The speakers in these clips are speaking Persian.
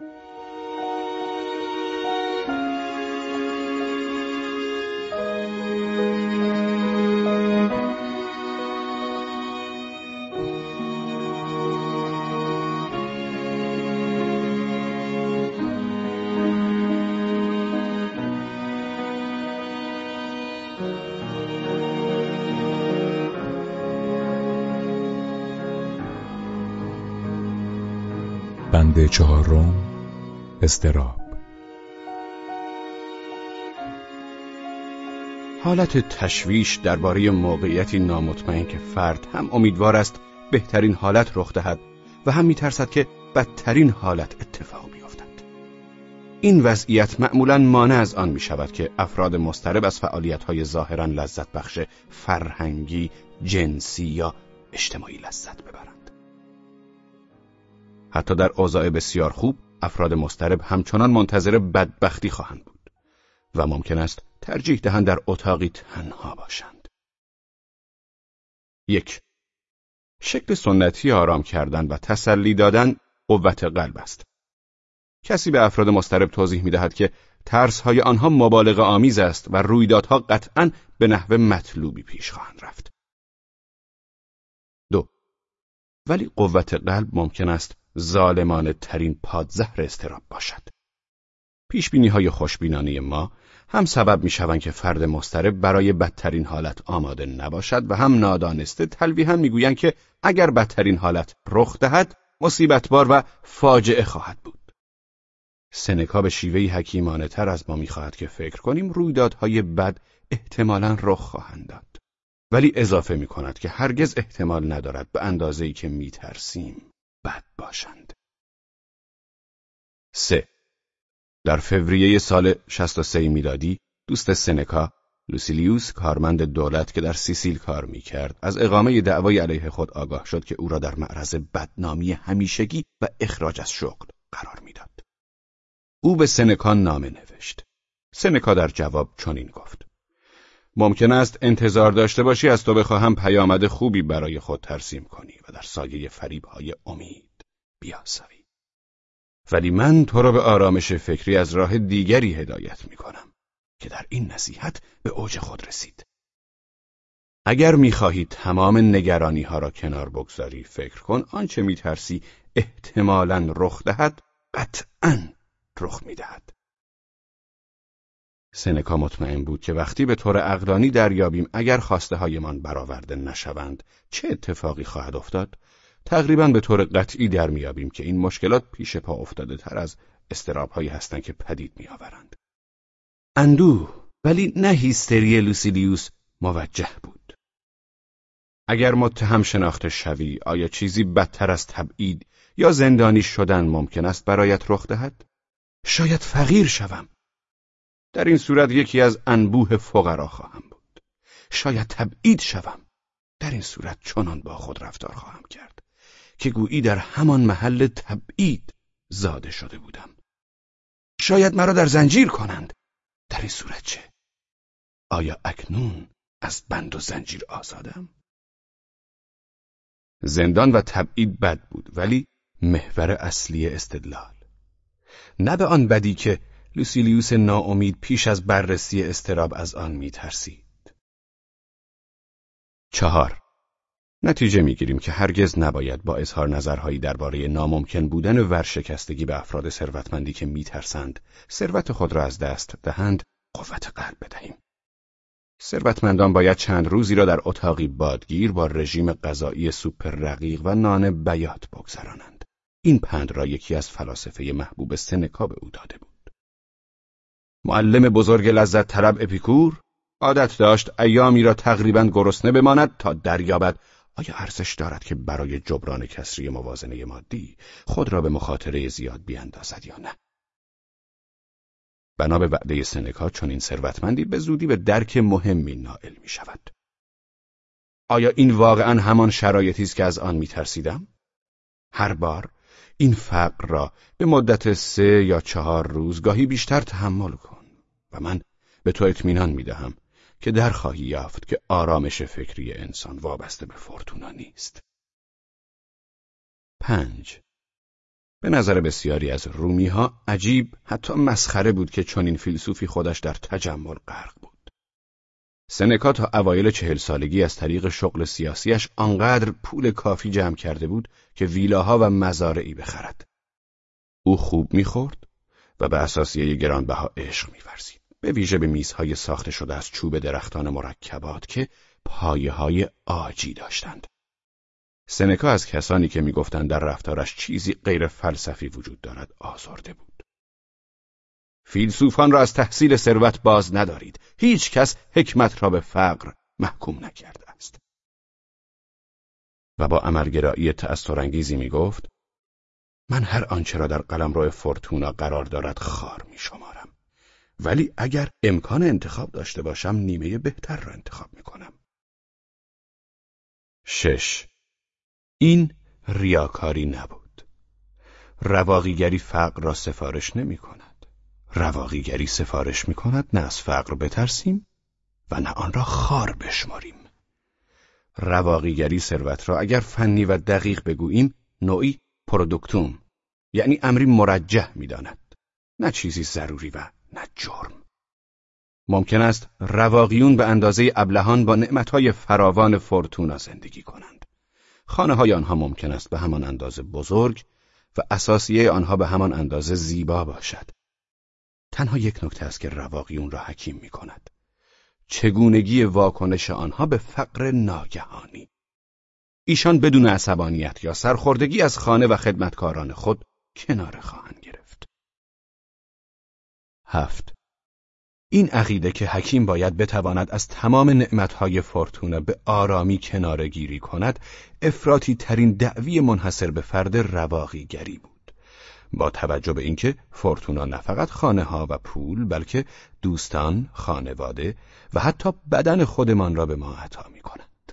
you بند چهارم استراب حالت تشویش درباره موقعیتی نامطمئن که فرد هم امیدوار است بهترین حالت رخ دهد و هم میترسد که بدترین حالت اتفاق بیفتد این وضعیت معمولا مانع از آن می شود که افراد مسترب از فعالیت های ظاهرا لذت بخش فرهنگی، جنسی یا اجتماعی لذت ببرند. حتی در اوضاع بسیار خوب افراد مسترب همچنان منتظر بدبختی خواهند بود و ممکن است ترجیح دهند در اتاقی تنها باشند. یک شکل سنتی آرام کردن و تسلی دادن قوت قلب است. کسی به افراد مسترب توضیح می دهد که ترس های آنها مبالغه آمیز است و رویدادها قطعا به نحو مطلوبی پیش خواهند رفت. دو ولی قوت قلب ممکن است ظالمانه ترین پادزهر استراب باشد. پیش بینی های خوشبینانه ما هم سبب می شوند که فرد مسترب برای بدترین حالت آماده نباشد و هم نادانسته تلویحا می‌گویند که اگر بدترین حالت رخ دهد مصیبتبار و فاجعه خواهد بود. سنکا به شیوهی حکیمانه تر از ما می‌خواهد که فکر کنیم رویدادهای بد احتمالا رخ خواهند داد. ولی اضافه می کند که هرگز احتمال ندارد به اندازه‌ای که میترسیم بد باشند. 3. در فوریه سال 63 میلادی دوست سنکا لوسیلیوس کارمند دولت که در سیسیل کار می‌کرد از اقامه دعوای علیه خود آگاه شد که او را در معرض بدنامی همیشگی و اخراج از شغل قرار می‌داد. او به سنکا نامه نوشت. سنکا در جواب چنین گفت: ممکن است انتظار داشته باشی از تو بخواهم پیامد خوبی برای خود ترسیم کنی و در سایه فریبهای امید بیاسایی. ولی من تو را به آرامش فکری از راه دیگری هدایت می کنم که در این نصیحت به اوج خود رسید. اگر می‌خواهی تمام نگرانی ها را کنار بگذاری فکر کن آنچه میترسی احتمالا رخ دهد قطعا رخ می‌دهد. سنکا مطمئن بود که وقتی به طور اقلانی دریابیم اگر خواسته هایمان برآورده نشوند چه اتفاقی خواهد افتاد؟ تقریبا به طور قطعی در میابیم که این مشکلات پیش پا افتاده تر از استراب هایی هستند که پدید میآورند. اندوه ولی نه هیستری لوسیلیوس موجه بود. اگر متهم شناخته شوی آیا چیزی بدتر از تبعید یا زندانی شدن ممکن است برایت رخ دهد؟ شاید فقیر شوم. در این صورت یکی از انبوه فقرا خواهم بود. شاید تبعید شوم. در این صورت چنان با خود رفتار خواهم کرد که گویی در همان محل تبعید زاده شده بودم. شاید مرا در زنجیر کنند. در این صورت چه؟ آیا اکنون از بند و زنجیر آزادم؟ زندان و تبعید بد بود ولی محور اصلی استدلال. نه به آن بدی که لوسیلیوس ناامید پیش از بررسی استراب از آن میترسید. چهار نتیجه می‌گیریم که هرگز نباید با اظهار نظرهایی درباره ناممکن بودن ورشکستگی به افراد ثروتمندی که میترسند ثروت خود را از دست دهند قوت قلب بدهیم. ثروتمندان باید چند روزی را در اتاقی بادگیر با رژیم غذایی سوپ رقیق و نان بیات بگذرانند. این پند را یکی از فلاسفه محبوب سنکا به او داده بود. معلم بزرگ لذت طلب اپیکور عادت داشت ایامی را تقریبا گرسنه بماند تا دریابد آیا ارزش دارد که برای جبران کسری موازنه مادی خود را به مخاطره زیاد بیاندازد یا نه بنا به وعده سنکا چون این ثروتمندی به زودی به درک مهمی نائل می شود. آیا این واقعا همان شرایطی است که از آن می ترسیدم؟ هر بار این فقر را به مدت سه یا چهار روز گاهی بیشتر تحمل کن. و من به تو اطمینان می‌دهم که در خواهی یافت که آرامش فکری انسان وابسته به فورتونا نیست. پنج به نظر بسیاری از رومی ها عجیب حتی مسخره بود که چنین فیلسوفی خودش در تجمل غرق بود. سنکا تا اوایل چهل سالگی از طریق شغل سیاسیش آنقدر پول کافی جمع کرده بود که ویلاها و مزارعی بخرد. او خوب می‌خورد و به اساسیه گرانبها عشق میورزید. به ویژه به میزهای ساخته شده از چوب درختان مرکبات که پایه های آجی داشتند. سنکا از کسانی که می‌گفتند در رفتارش چیزی غیر فلسفی وجود دارد آزرده بود. فیلسوفان را از تحصیل ثروت باز ندارید. هیچ کس حکمت را به فقر محکوم نکرده است. و با عملگرایی تأثرانگیزی می گفت من هر آنچه را در قلمرو فورتونا قرار دارد خار می شمارم. ولی اگر امکان انتخاب داشته باشم نیمه بهتر را انتخاب می کنم. شش این ریاکاری نبود. رواقیگری فقر را سفارش نمی کند. رواقیگری سفارش می کند نه از فقر بترسیم و نه آن را خار بشماریم. رواقیگری ثروت را اگر فنی و دقیق بگوییم نوعی پرودکتوم یعنی امری مرجح می‌داند. نه چیزی ضروری و نه جرم. ممکن است رواقیون به اندازه ابلهان با نعمتهای فراوان فورتونا زندگی کنند. خانه های آنها ممکن است به همان اندازه بزرگ و اساسیه آنها به همان اندازه زیبا باشد. تنها یک نکته است که رواقیون را حکیم می کند. چگونگی واکنش آنها به فقر ناگهانی. ایشان بدون عصبانیت یا سرخوردگی از خانه و خدمتکاران خود کنار خواهند گرفت. هفت. این عقیده که حکیم باید بتواند از تمام نعمتهای فورتونا به آرامی کناره گیری کند افراطی ترین دعوی منحصر به فرد رواقی گری با توجه به اینکه فورتونا نه فقط خانه ها و پول بلکه دوستان، خانواده و حتی بدن خودمان را به ما عطا می کند.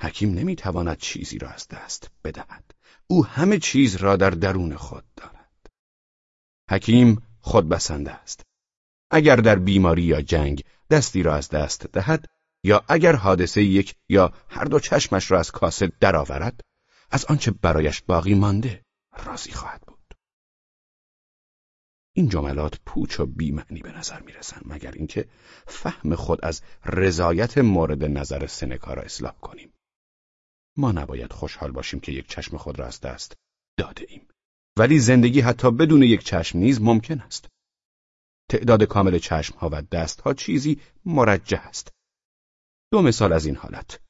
حکیم نمی تواند چیزی را از دست بدهد. او همه چیز را در درون خود دارد. حکیم خودبسنده است. اگر در بیماری یا جنگ دستی را از دست دهد یا اگر حادثه یک یا هر دو چشمش را از کاسه درآورد از آنچه برایش باقی مانده راضی خواهد بود این جملات پوچ و بیمعنی به نظر می‌رسند مگر اینکه فهم خود از رضایت مورد نظر سنکا را اصلاح کنیم ما نباید خوشحال باشیم که یک چشم خود را از دست داده ایم ولی زندگی حتی بدون یک چشم نیز ممکن است تعداد کامل چشم ها و دست ها چیزی مرجع است. دو مثال از این حالت.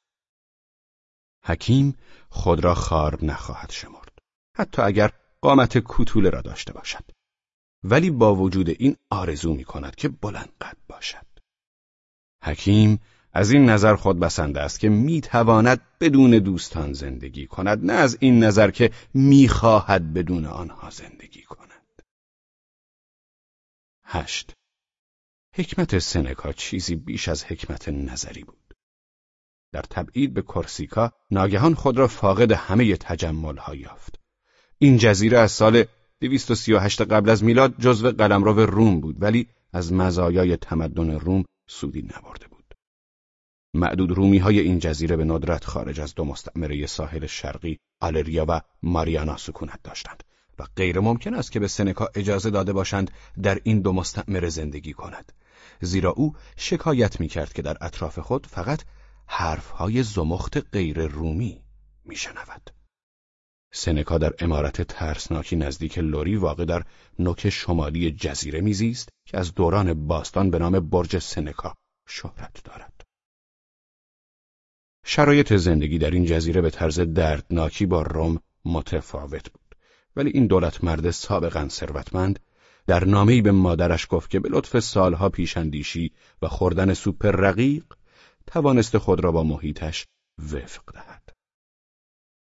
حکیم خود را خار نخواهد شمرد. حتی اگر قامت کوتوله را داشته باشد. ولی با وجود این آرزو می کند که بلند قد باشد. حکیم از این نظر خود بسنده است که می تواند بدون دوستان زندگی کند نه از این نظر که می خواهد بدون آنها زندگی کند. هشت حکمت سنکا چیزی بیش از حکمت نظری بود. در تبعید به کورسیکا ناگهان خود را فاقد همه تجمل ها یافت. این جزیره از سال 238 قبل از میلاد جزو قلمرو روم بود ولی از مزایای تمدن روم سودی نبرده بود. معدود رومی های این جزیره به ندرت خارج از دو مستعمره ساحل شرقی آلریا و ماریانا سکونت داشتند. و غیر ممکن است که به سنکا اجازه داده باشند در این دو مستعمره زندگی کند زیرا او شکایت می کرد که در اطراف خود فقط حرفهای زمخت غیر رومی می شنود. سنکا در امارت ترسناکی نزدیک لوری واقع در نوک شمالی جزیره میزیست که از دوران باستان به نام برج سنکا شهرت دارد. شرایط زندگی در این جزیره به طرز دردناکی با روم متفاوت بود. ولی این دولت مرد سابقا ثروتمند در نامه‌ای به مادرش گفت که به لطف سالها پیشندیشی و خوردن سوپ رقیق توانست خود را با محیطش وفق دهد.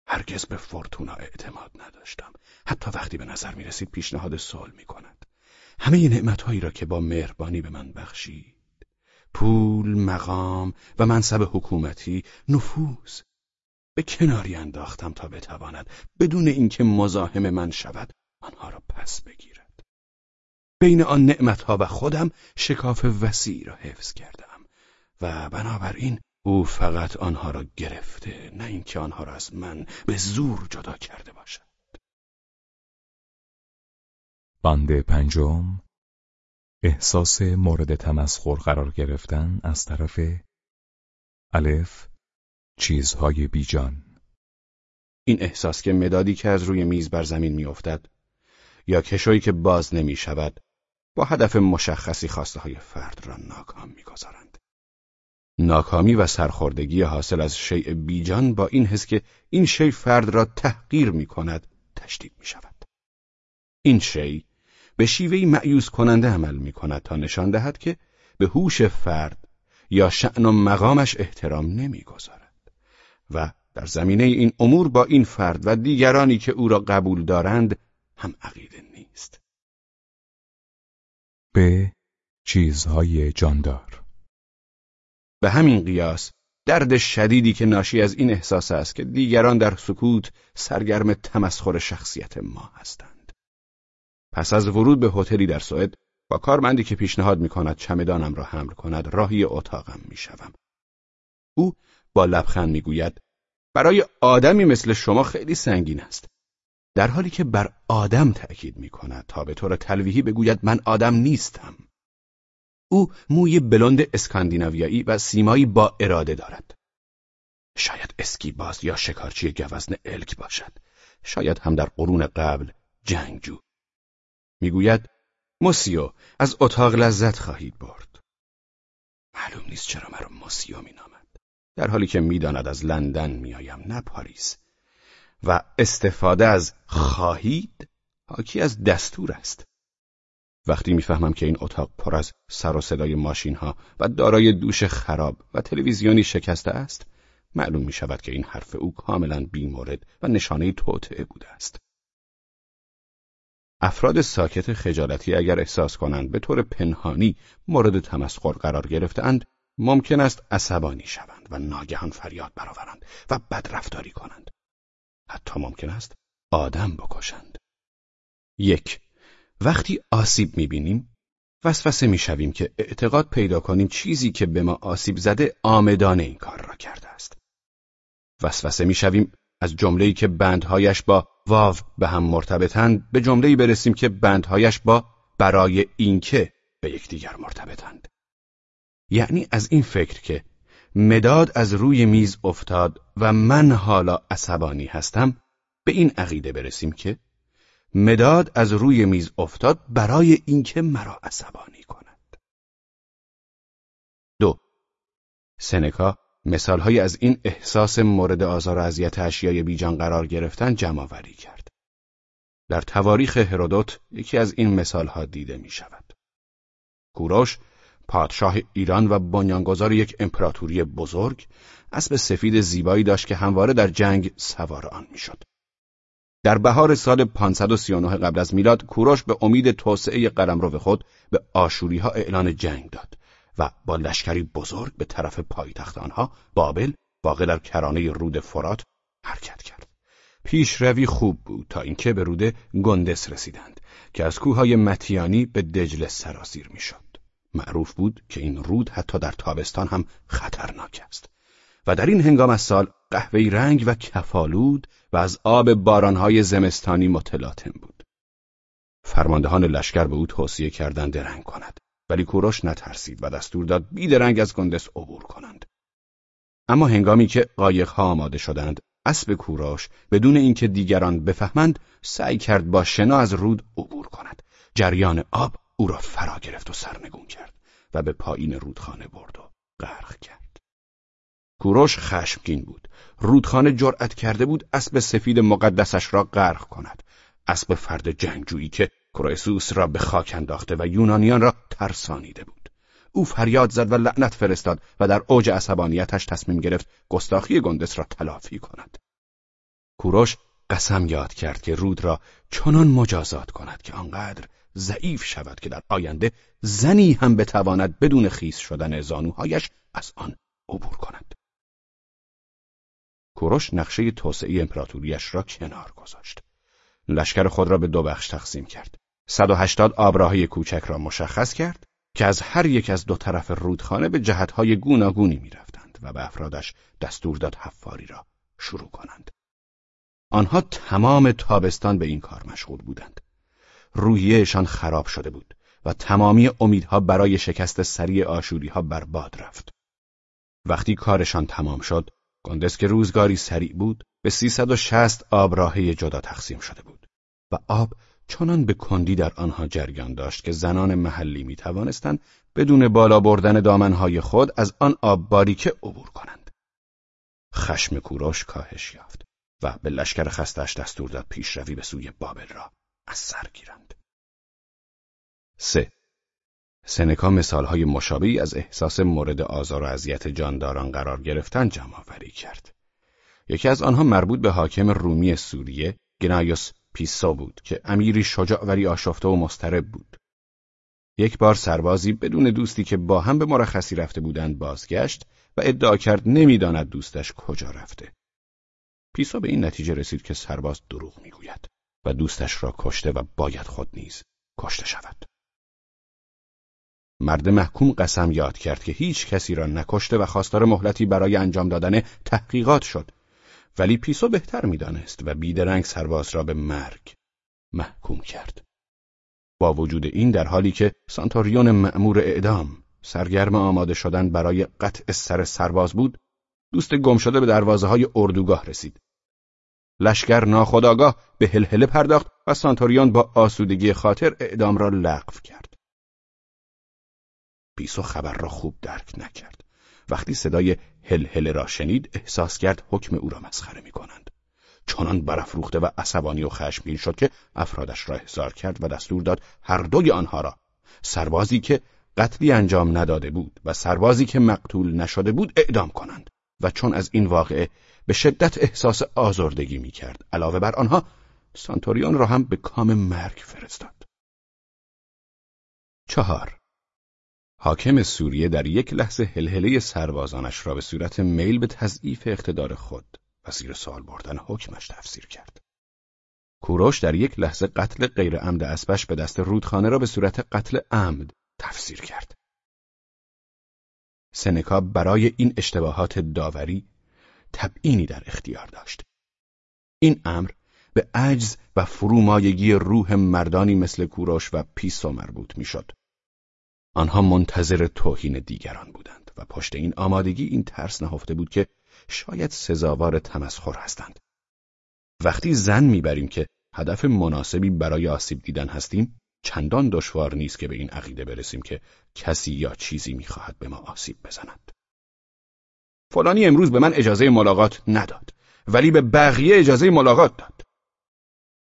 هرگز به فورتونا اعتماد نداشتم. حتی وقتی به نظر می رسید پیشنهاد سال می کند. همه نعمتهایی را که با مهربانی به من بخشید. پول، مقام و منصب حکومتی، نفوذ به کناری انداختم تا بتواند بدون اینکه مزاحم من شود آنها را پس بگیرد بین آن نعمتها و خودم شکاف وسیع را حفظ کردم و بنابراین او فقط آنها را گرفته نه اینکه آنها را از من به زور جدا کرده باشد بند پنجم احساس مورد تمسخر قرار گرفتن از طرف الف چیزهای بیجان این احساس که مدادی که از روی میز بر زمین میافتد یا کشویی که باز نمی شود با هدف مشخصی خواسته های فرد را ناکام می‌گذارند. ناکامی و سرخوردگی حاصل از شیء بیجان با این حس که این شیء فرد را تحقیر می کند تشدید می شود. این شیء به شیوهی معیوز کننده عمل می کند تا نشان دهد که به هوش فرد یا شعن و مقامش احترام نمی‌گذارد و در زمینه این امور با این فرد و دیگرانی که او را قبول دارند هم عقیده نیست. به چیزهای جاندار به همین قیاس درد شدیدی که ناشی از این احساس است که دیگران در سکوت سرگرم تمسخر شخصیت ما هستند. پس از ورود به هتلی در سوئد با کارمندی که پیشنهاد می کند چمدانم را حمل کند راهی اتاقم می شوم. او با لبخند می گوید برای آدمی مثل شما خیلی سنگین است. در حالی که بر آدم تأکید می کند تا به طور تلویحی بگوید من آدم نیستم. او موی بلند اسکاندیناویایی و سیمایی با اراده دارد. شاید اسکی باز یا شکارچی گوزن الک باشد. شاید هم در قرون قبل جنگجو. می‌گوید موسیو از اتاق لذت خواهید برد. معلوم نیست چرا مرا موسیو مینامد. در حالی که می‌داند از لندن میآیم نه پاریس. و استفاده از خواهید حاکی از دستور است. وقتی می‌فهمم که این اتاق پر از سر و صدای ماشین ها و دارای دوش خراب و تلویزیونی شکسته است، معلوم می شود که این حرف او کاملا بیمورد و نشانه توطعه بوده است. افراد ساکت خجالتی اگر احساس کنند به طور پنهانی مورد تمسخر قرار گرفتهاند ممکن است عصبانی شوند و ناگهان فریاد برآورند و بدرفتاری کنند حتی ممکن است آدم بکشند یک وقتی آسیب می‌بینیم وسوسه می‌شویم که اعتقاد پیدا کنیم چیزی که به ما آسیب زده آمدانه این کار را کرده است. وسوسه می‌شویم از جمله‌ای که بندهایش با واو به هم مرتبطند به جمله‌ای برسیم که بندهایش با برای اینکه به یکدیگر مرتبطند. یعنی از این فکر که مداد از روی میز افتاد و من حالا عصبانی هستم به این عقیده برسیم که مداد از روی میز افتاد برای اینکه مرا عصبانی کند. دو سنکا مثالهایی از این احساس مورد آزار و اذیت اشیای بیجان قرار گرفتن جمع کرد. در تواریخ هرودوت یکی از این مثالها دیده می شود. کوروش پادشاه ایران و بنیانگذار یک امپراتوری بزرگ اسب سفید زیبایی داشت که همواره در جنگ سوار آن می‌شد. در بهار سال 539 قبل از میلاد کوروش به امید توسعه قلمرو خود به آشوری ها اعلان جنگ داد و با لشکری بزرگ به طرف پایتخت آنها بابل واقع در کرانه رود فرات حرکت کرد. پیشروی خوب بود تا اینکه به رود گندس رسیدند که از کوههای متیانی به دجله سرازیر می‌شد. معروف بود که این رود حتی در تابستان هم خطرناک است و در این هنگام از سال قهوه‌ای رنگ و کفالود و از آب بارانهای زمستانی متلاطم بود. فرماندهان لشکر به او توصیه کردند درنگ کند ولی کوروش نترسید و دستور داد بیدرنگ از گندس عبور کنند. اما هنگامی که قایقها آماده شدند اسب کوروش بدون اینکه دیگران بفهمند سعی کرد با شنا از رود عبور کند جریان آب او را فرا گرفت و سرنگون کرد و به پایین رودخانه برد و غرق کرد. کوروش خشمگین بود. رودخانه جرأت کرده بود اسب سفید مقدسش را غرق کند. اسب فرد جنگجویی که کرویسوس را به خاک انداخته و یونانیان را ترسانیده بود. او فریاد زد و لعنت فرستاد و در اوج عصبانیتش تصمیم گرفت گستاخی گندس را تلافی کند. کوروش قسم یاد کرد که رود را چنان مجازات کند که آنقدر ضعیف شود که در آینده زنی هم بتواند بدون خیس شدن زانوهایش از آن عبور کند. کوروش نقشه توسعه امپراتوریش را کنار گذاشت. لشکر خود را به دو بخش تقسیم کرد. 180 آبراهی کوچک را مشخص کرد که از هر یک از دو طرف رودخانه به جهتهای گوناگونی می‌رفتند و به افرادش دستور داد حفاری را شروع کنند. آنها تمام تابستان به این کار مشغول بودند. روحیهشان خراب شده بود و تمامی امیدها برای شکست سریع آشوری ها بر باد رفت. وقتی کارشان تمام شد، گندس که روزگاری سریع بود، به 360 آب راهی جدا تقسیم شده بود و آب چنان به کندی در آنها جریان داشت که زنان محلی می توانستند بدون بالا بردن دامنهای خود از آن آب باریکه عبور کنند. خشم کوروش کاهش یافت و به لشکر خستش دستور داد پیشروی به سوی بابل را از سر گیرند. سه سنکا مثالهای مشابهی از احساس مورد آزار و اذیت جانداران قرار گرفتن جمع آوری کرد. یکی از آنها مربوط به حاکم رومی سوریه گنایوس پیسا بود که امیری شجاع ولی آشفته و مسترب بود. یک بار سربازی بدون دوستی که با هم به مرخصی رفته بودند بازگشت و ادعا کرد نمی‌داند دوستش کجا رفته. پیسا به این نتیجه رسید که سرباز دروغ می‌گوید و دوستش را کشته و باید خود نیز کشته شود. مرد محکوم قسم یاد کرد که هیچ کسی را نکشته و خواستار مهلتی برای انجام دادن تحقیقات شد. ولی پیسو بهتر می‌دانست و بیدرنگ سرباز را به مرگ محکوم کرد. با وجود این در حالی که سانتوریون مأمور اعدام سرگرم آماده شدن برای قطع سر سرباز بود دوست گم شده به دروازه های اردوگاه رسید. لشکر ناخداگاه به هلهله پرداخت و سانتوریون با آسودگی خاطر اعدام را لغو کرد. پیسو خبر را خوب درک نکرد. وقتی صدای هل را شنید احساس کرد حکم او را مسخره می کنند. چنان برافروخته و عصبانی و خشمگین شد که افرادش را احضار کرد و دستور داد هر دوی آنها را سربازی که قتلی انجام نداده بود و سربازی که مقتول نشده بود اعدام کنند و چون از این واقعه به شدت احساس آزردگی می کرد علاوه بر آنها سانتوریون را هم به کام مرگ فرستاد. چهار حاکم سوریه در یک لحظه هلهله سربازانش را به صورت میل به تضعیف اقتدار خود و زیر سال بردن حکمش تفسیر کرد. کوروش در یک لحظه قتل غیر عمد اسبش به دست رودخانه را به صورت قتل عمد تفسیر کرد. سنکا برای این اشتباهات داوری تبعینی در اختیار داشت. این امر به عجز و فرومایگی روح مردانی مثل کوروش و پیسو مربوط می‌شد. آنها منتظر توهین دیگران بودند و پشت این آمادگی این ترس نهفته بود که شاید سزاوار تمسخر هستند. وقتی زن می‌بریم که هدف مناسبی برای آسیب دیدن هستیم، چندان دشوار نیست که به این عقیده برسیم که کسی یا چیزی می‌خواهد به ما آسیب بزند. فلانی امروز به من اجازه ملاقات نداد، ولی به بقیه اجازه ملاقات داد.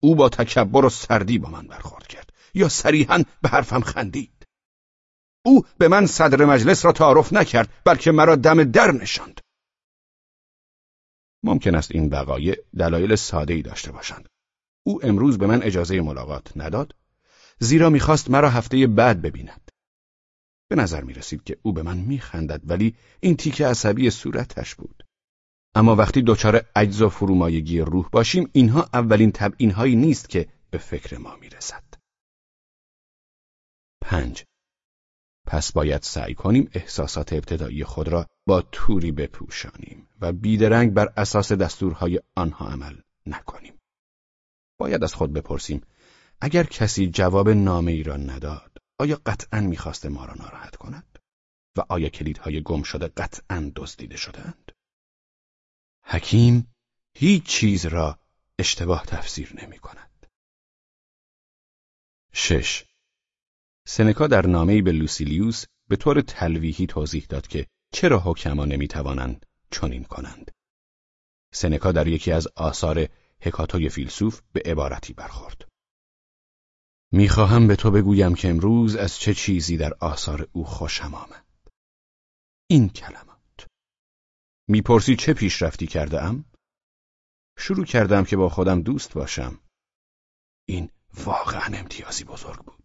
او با تکبر و سردی با من برخورد کرد یا صریحا به حرفم خندید. او به من صدر مجلس را تعارف نکرد بلکه مرا دم در نشاند. ممکن است این وقایع دلایل ساده ای داشته باشند. او امروز به من اجازه ملاقات نداد زیرا می‌خواست مرا هفته بعد ببیند. به نظر می رسید که او به من میخندد ولی این تیک عصبی صورتش بود. اما وقتی دچار عجز و فرومایگی روح باشیم اینها اولین تبعینهایی نیست که به فکر ما می‌رسد. پنج. پس باید سعی کنیم احساسات ابتدایی خود را با توری بپوشانیم و بیدرنگ بر اساس دستورهای آنها عمل نکنیم. باید از خود بپرسیم اگر کسی جواب نامه ای را نداد آیا قطعا می‌خواسته ما را ناراحت کند؟ و آیا کلیدهای گم شده قطعا دزدیده شدهاند؟ حکیم هیچ چیز را اشتباه تفسیر نمی کند. شش سنکا در نامه‌ای به لوسیلیوس به طور تلویحی توضیح داد که چرا حکما نمی‌توانند چنین کنند. سنکا در یکی از آثار حکاتوی فیلسوف به عبارتی برخورد. می‌خواهم به تو بگویم که امروز از چه چیزی در آثار او خوشم آمد. این کلمات. می‌پرسی چه پیشرفتی کرده؟ شروع کردم که با خودم دوست باشم. این واقعا امتیازی بزرگ بود.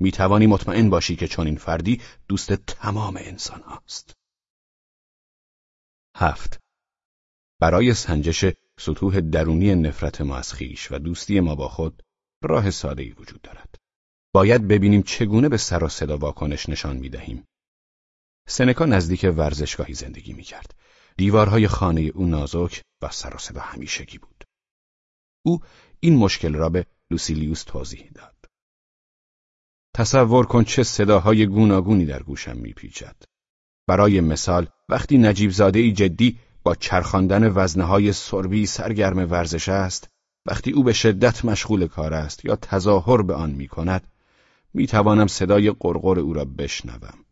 می توانی مطمئن باشی که چنین فردی دوست تمام انسان هاست. هفت برای سنجش سطوح درونی نفرت ما از خیش و دوستی ما با خود راه ساده ای وجود دارد. باید ببینیم چگونه به سر و صدا واکنش نشان می دهیم. سنکا نزدیک ورزشگاهی زندگی می کرد. دیوارهای خانه او نازک و سر و صدا همیشگی بود. او این مشکل را به لوسیلیوس توضیح داد. تصور کن چه صداهای گوناگونی در گوشم میپیچد. برای مثال وقتی نجیب زاده جدی با چرخاندن وزنه های سربی سرگرم ورزش است، وقتی او به شدت مشغول کار است یا تظاهر به آن می کند، می توانم صدای قرقر او را بشنوم.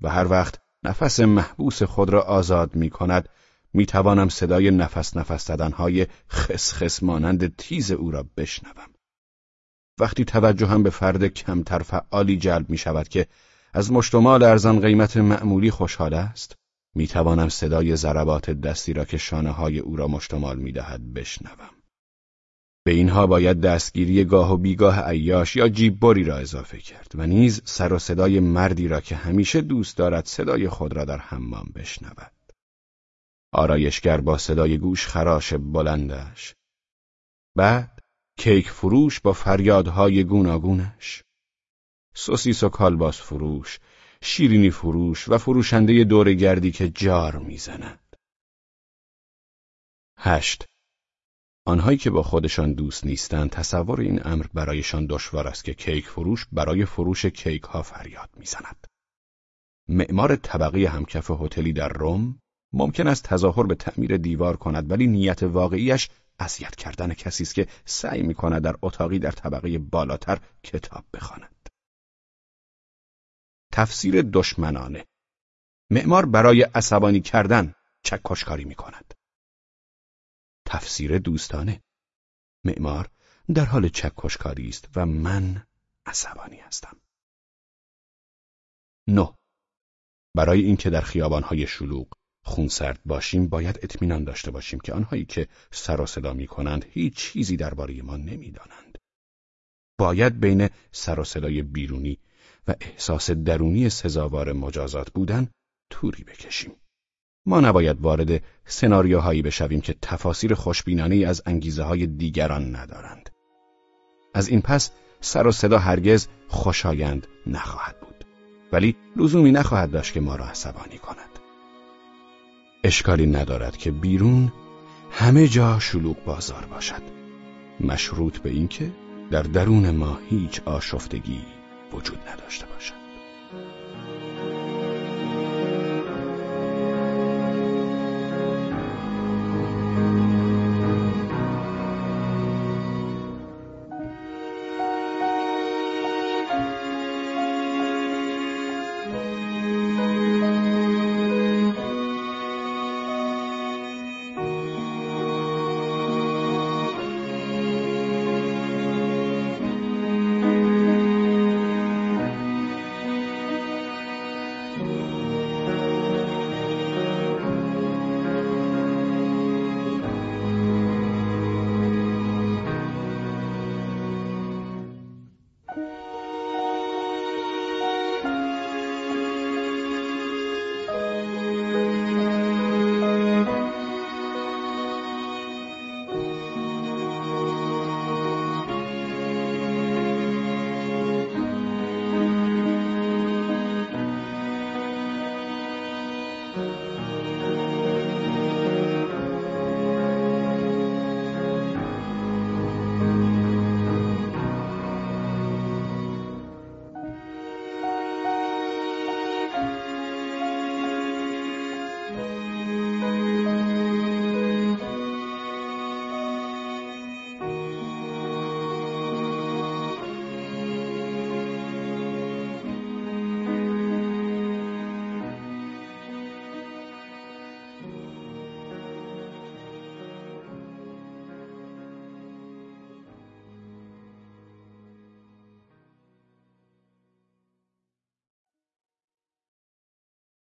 و هر وقت نفس محبوس خود را آزاد می کند، می توانم صدای نفس نفس زدنهای خس مانند تیز او را بشنوم. وقتی توجهم به فرد کمتر فعالی جلب می شود که از مشتمال ارزان قیمت معمولی خوشحال است، می توانم صدای ضربات دستی را که شانه های او را مشتمال می دهد بشنوم. به اینها باید دستگیری گاه و بیگاه ایاش یا جیببری را اضافه کرد و نیز سر و صدای مردی را که همیشه دوست دارد صدای خود را در حمام بشنود. آرایشگر با صدای گوش خراش بلندش. بعد کیک فروش با فریادهای گوناگونش. سوسیس و کالباس فروش، شیرینی فروش و فروشنده دورگردی که جار می‌زند. هشت آنهایی که با خودشان دوست نیستند تصور این امر برایشان دشوار است که کیک فروش برای فروش کیک ها فریاد می‌زند. معمار طبقه همکف هتلی در روم ممکن است تظاهر به تعمیر دیوار کند ولی نیت واقعیش اذیت کردن کسی است که سعی می کند در اتاقی در طبقه بالاتر کتاب بخواند. تفسیر دشمنانه معمار برای عصبانی کردن چکشکاری می کند. تفسیر دوستانه معمار در حال چکشکاری است و من عصبانی هستم. نه برای اینکه در خیابانهای شلوغ خونسرد باشیم باید اطمینان داشته باشیم که آنهایی که سر و صدا می کنند هیچ چیزی درباره ما نمی‌دانند. باید بین سر و صدای بیرونی و احساس درونی سزاوار مجازات بودن توری بکشیم. ما نباید وارد سناریوهایی بشویم که تفاسیر خوشبینانه از انگیزه های دیگران ندارند. از این پس سر و صدا هرگز خوشایند نخواهد بود. ولی لزومی نخواهد داشت که ما را عصبانی کند. اشکالی ندارد که بیرون همه جا شلوغ بازار باشد. مشروط به اینکه در درون ما هیچ آشفتگی وجود نداشته باشد.